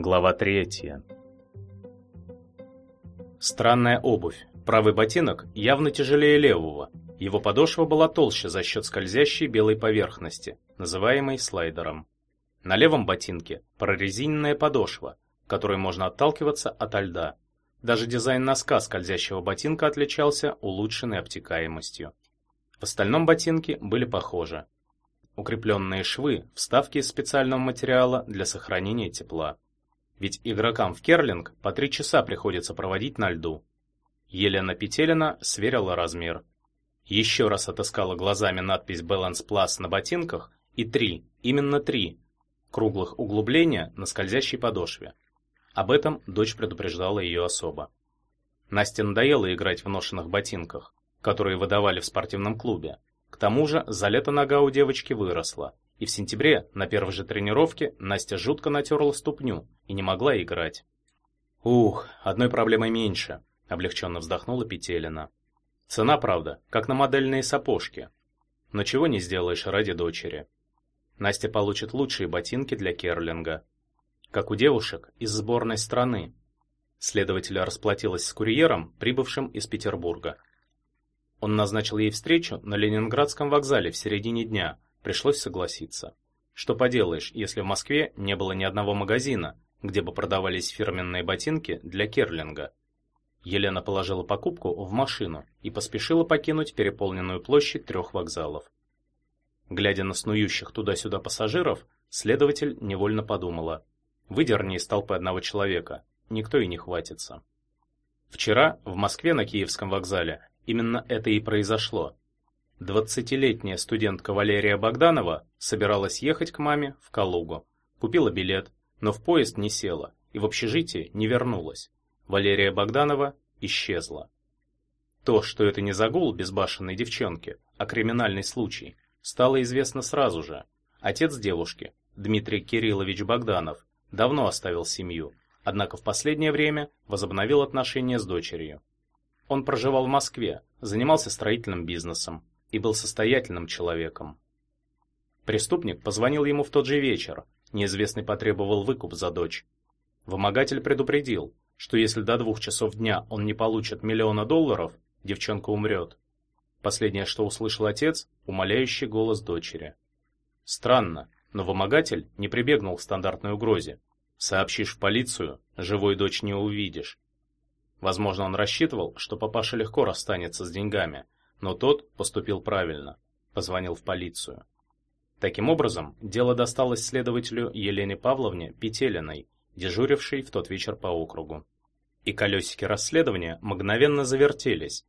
Глава третья. Странная обувь. Правый ботинок явно тяжелее левого. Его подошва была толще за счет скользящей белой поверхности, называемой слайдером. На левом ботинке прорезиненная подошва, которой можно отталкиваться от льда. Даже дизайн носка скользящего ботинка отличался улучшенной обтекаемостью. В остальном ботинки были похожи. Укрепленные швы, вставки из специального материала для сохранения тепла. Ведь игрокам в керлинг по три часа приходится проводить на льду. Елена Петелина сверила размер. Еще раз отыскала глазами надпись Balance Plus на ботинках и три, именно три, круглых углубления на скользящей подошве. Об этом дочь предупреждала ее особо. Насте надоело играть в ношенных ботинках, которые выдавали в спортивном клубе. К тому же за лето нога у девочки выросла, и в сентябре на первой же тренировке Настя жутко натерла ступню и не могла играть. «Ух, одной проблемой меньше», — облегченно вздохнула Петелина. «Цена, правда, как на модельные сапожки. Но чего не сделаешь ради дочери. Настя получит лучшие ботинки для керлинга. Как у девушек из сборной страны». Следователь расплатилась с курьером, прибывшим из Петербурга. Он назначил ей встречу на Ленинградском вокзале в середине дня. Пришлось согласиться. Что поделаешь, если в Москве не было ни одного магазина, где бы продавались фирменные ботинки для керлинга. Елена положила покупку в машину и поспешила покинуть переполненную площадь трех вокзалов. Глядя на снующих туда-сюда пассажиров, следователь невольно подумала: выдерни из толпы одного человека, никто и не хватится. Вчера в Москве на Киевском вокзале Именно это и произошло. Двадцатилетняя студентка Валерия Богданова собиралась ехать к маме в Калугу. Купила билет, но в поезд не села и в общежитие не вернулась. Валерия Богданова исчезла. То, что это не загул безбашенной девчонки, а криминальный случай, стало известно сразу же. Отец девушки, Дмитрий Кириллович Богданов, давно оставил семью, однако в последнее время возобновил отношения с дочерью. Он проживал в Москве, занимался строительным бизнесом и был состоятельным человеком. Преступник позвонил ему в тот же вечер. Неизвестный потребовал выкуп за дочь. Вымогатель предупредил, что если до двух часов дня он не получит миллиона долларов, девчонка умрет. Последнее, что услышал отец, умоляющий голос дочери. Странно, но вымогатель не прибегнул к стандартной угрозе. Сообщишь в полицию, живой дочь не увидишь. Возможно, он рассчитывал, что папаша легко расстанется с деньгами, но тот поступил правильно, позвонил в полицию. Таким образом, дело досталось следователю Елене Павловне Петелиной, дежурившей в тот вечер по округу. И колесики расследования мгновенно завертелись.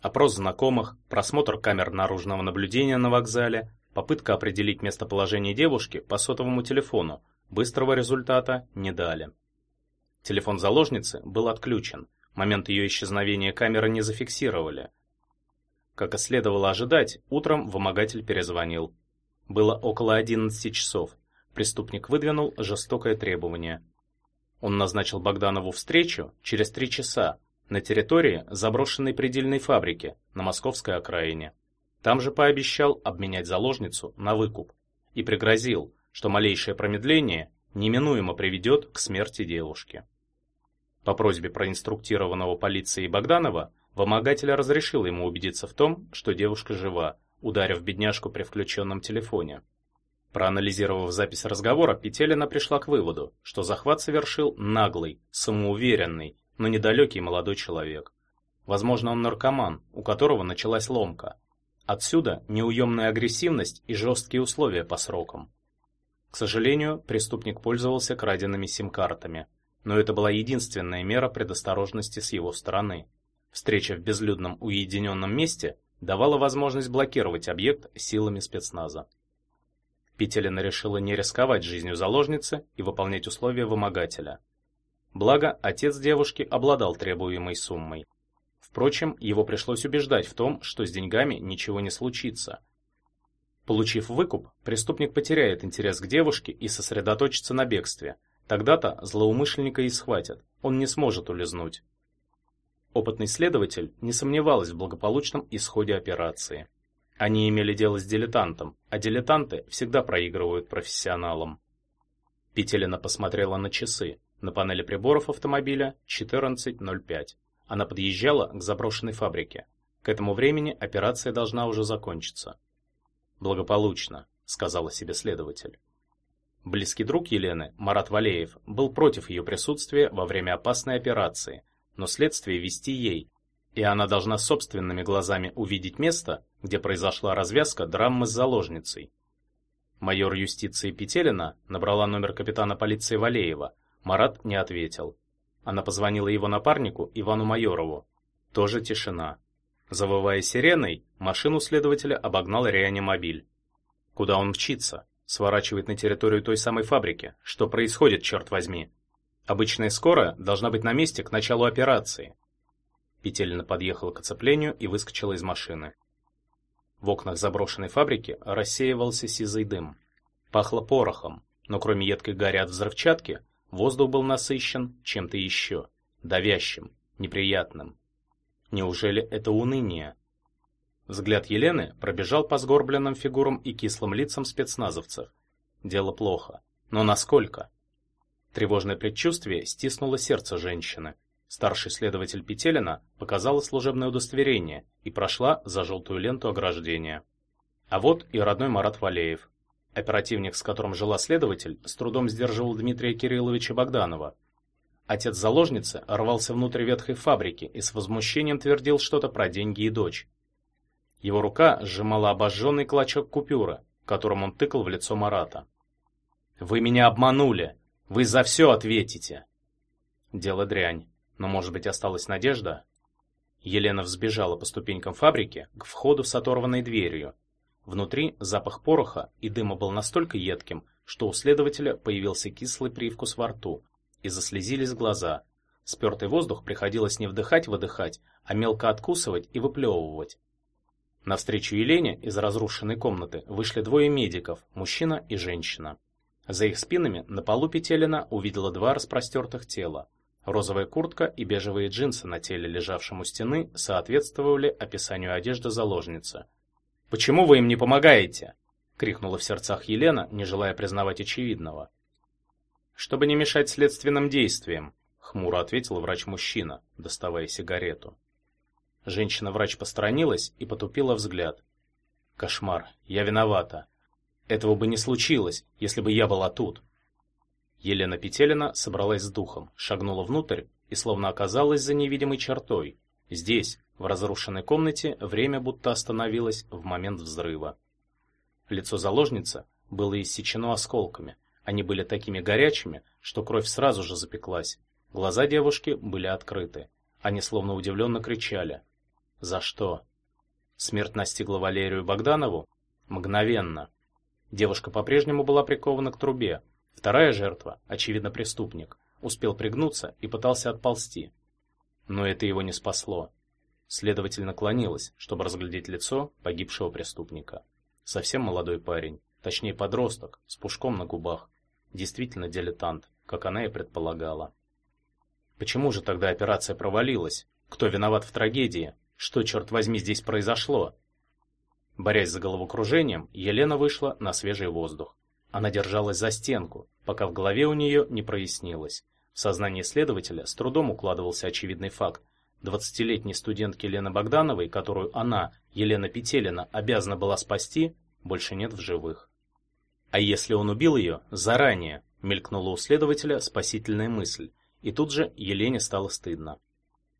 Опрос знакомых, просмотр камер наружного наблюдения на вокзале, попытка определить местоположение девушки по сотовому телефону быстрого результата не дали. Телефон заложницы был отключен, Момент ее исчезновения камеры не зафиксировали. Как и следовало ожидать, утром вымогатель перезвонил. Было около 11 часов. Преступник выдвинул жестокое требование. Он назначил Богданову встречу через три часа на территории заброшенной предельной фабрики на московской окраине. Там же пообещал обменять заложницу на выкуп и пригрозил, что малейшее промедление неминуемо приведет к смерти девушки. По просьбе проинструктированного полицией Богданова, вымогатель разрешил ему убедиться в том, что девушка жива, ударив бедняжку при включенном телефоне. Проанализировав запись разговора, Петелина пришла к выводу, что захват совершил наглый, самоуверенный, но недалекий молодой человек. Возможно, он наркоман, у которого началась ломка. Отсюда неуемная агрессивность и жесткие условия по срокам. К сожалению, преступник пользовался краденными сим-картами – но это была единственная мера предосторожности с его стороны. Встреча в безлюдном уединенном месте давала возможность блокировать объект силами спецназа. Петелина решила не рисковать жизнью заложницы и выполнять условия вымогателя. Благо, отец девушки обладал требуемой суммой. Впрочем, его пришлось убеждать в том, что с деньгами ничего не случится. Получив выкуп, преступник потеряет интерес к девушке и сосредоточится на бегстве – Тогда-то злоумышленника и схватят, он не сможет улизнуть. Опытный следователь не сомневалась в благополучном исходе операции. Они имели дело с дилетантом, а дилетанты всегда проигрывают профессионалам. Петелина посмотрела на часы. На панели приборов автомобиля 14.05. Она подъезжала к заброшенной фабрике. К этому времени операция должна уже закончиться. Благополучно, сказала себе следователь. Близкий друг Елены, Марат Валеев, был против ее присутствия во время опасной операции, но следствие вести ей, и она должна собственными глазами увидеть место, где произошла развязка драмы с заложницей. Майор юстиции Петелина набрала номер капитана полиции Валеева. Марат не ответил. Она позвонила его напарнику Ивану Майорову. Тоже тишина. Завывая сиреной, машину следователя обогнал реанимобиль. Куда он мчится? Сворачивает на территорию той самой фабрики. Что происходит, черт возьми? Обычная скорая должна быть на месте к началу операции. Петелина подъехала к оцеплению и выскочила из машины. В окнах заброшенной фабрики рассеивался сизый дым. Пахло порохом, но кроме едкой гари от взрывчатки, воздух был насыщен чем-то еще, давящим, неприятным. Неужели это уныние? Взгляд Елены пробежал по сгорбленным фигурам и кислым лицам спецназовцев. Дело плохо. Но насколько? Тревожное предчувствие стиснуло сердце женщины. Старший следователь Петелина показала служебное удостоверение и прошла за желтую ленту ограждения. А вот и родной Марат Валеев. Оперативник, с которым жила следователь, с трудом сдерживал Дмитрия Кирилловича Богданова, Отец заложницы рвался внутрь ветхой фабрики и с возмущением твердил что-то про деньги и дочь. Его рука сжимала обожженный клочок купюры, которым он тыкал в лицо Марата. «Вы меня обманули! Вы за все ответите!» Дело дрянь, но, может быть, осталась надежда? Елена взбежала по ступенькам фабрики к входу с оторванной дверью. Внутри запах пороха и дыма был настолько едким, что у следователя появился кислый привкус во рту, и заслезились глаза. Спертый воздух приходилось не вдыхать-выдыхать, а мелко откусывать и выплевывать. Навстречу Елене из разрушенной комнаты вышли двое медиков, мужчина и женщина. За их спинами на полу Петелина увидела два распростертых тела. Розовая куртка и бежевые джинсы на теле, лежавшем у стены, соответствовали описанию одежды заложницы. «Почему вы им не помогаете?» — крикнула в сердцах Елена, не желая признавать очевидного чтобы не мешать следственным действиям, хмуро ответил врач-мужчина, доставая сигарету. Женщина-врач посторонилась и потупила взгляд. Кошмар, я виновата. Этого бы не случилось, если бы я была тут. Елена Петелина собралась с духом, шагнула внутрь и словно оказалась за невидимой чертой. Здесь, в разрушенной комнате, время будто остановилось в момент взрыва. Лицо заложницы было иссечено осколками, они были такими горячими, что кровь сразу же запеклась. Глаза девушки были открыты. Они словно удивленно кричали. За что? Смерть настигла Валерию Богданову мгновенно. Девушка по-прежнему была прикована к трубе. Вторая жертва, очевидно преступник, успел пригнуться и пытался отползти. Но это его не спасло. Следователь наклонилась, чтобы разглядеть лицо погибшего преступника. Совсем молодой парень, точнее подросток, с пушком на губах, Действительно дилетант, как она и предполагала. Почему же тогда операция провалилась? Кто виноват в трагедии? Что, черт возьми, здесь произошло? Борясь за головокружением, Елена вышла на свежий воздух. Она держалась за стенку, пока в голове у нее не прояснилось. В сознании следователя с трудом укладывался очевидный факт. Двадцатилетней студентки Лены Богдановой, которую она, Елена Петелина, обязана была спасти, больше нет в живых. А если он убил ее заранее? Мелькнула у следователя спасительная мысль, и тут же Елене стало стыдно.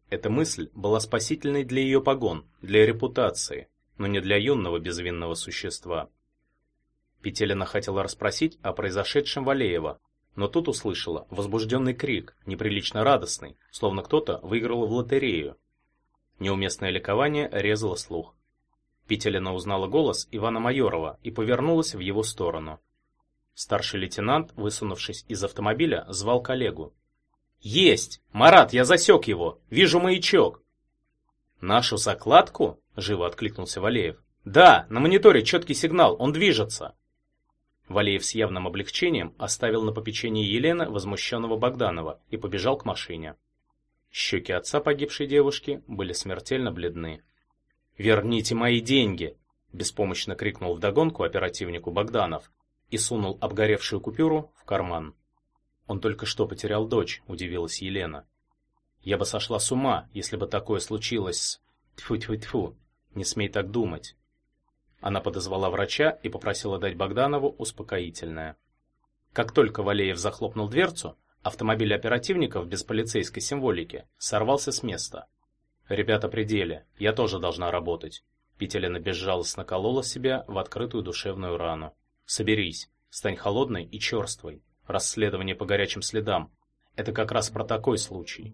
Эта мысль была спасительной для ее погон, для репутации, но не для юного безвинного существа. Петелина хотела расспросить о произошедшем Валеева, но тут услышала возбужденный крик, неприлично радостный, словно кто-то выиграл в лотерею. Неуместное ликование резало слух. Петелина узнала голос Ивана Майорова и повернулась в его сторону. Старший лейтенант, высунувшись из автомобиля, звал коллегу. «Есть! Марат, я засек его! Вижу маячок!» «Нашу закладку?» — живо откликнулся Валеев. «Да, на мониторе четкий сигнал, он движется!» Валеев с явным облегчением оставил на попечении Елены возмущенного Богданова и побежал к машине. Щеки отца погибшей девушки были смертельно бледны. «Верните мои деньги!» – беспомощно крикнул вдогонку оперативнику Богданов и сунул обгоревшую купюру в карман. Он только что потерял дочь, удивилась Елена. Я бы сошла с ума, если бы такое случилось с... Тьфу-тьфу-тьфу, не смей так думать. Она подозвала врача и попросила дать Богданову успокоительное. Как только Валеев захлопнул дверцу, автомобиль оперативников без полицейской символики сорвался с места. Ребята при деле, я тоже должна работать. Петелина безжалостно колола себя в открытую душевную рану. Соберись, стань холодной и черствой. Расследование по горячим следам это как раз про такой случай.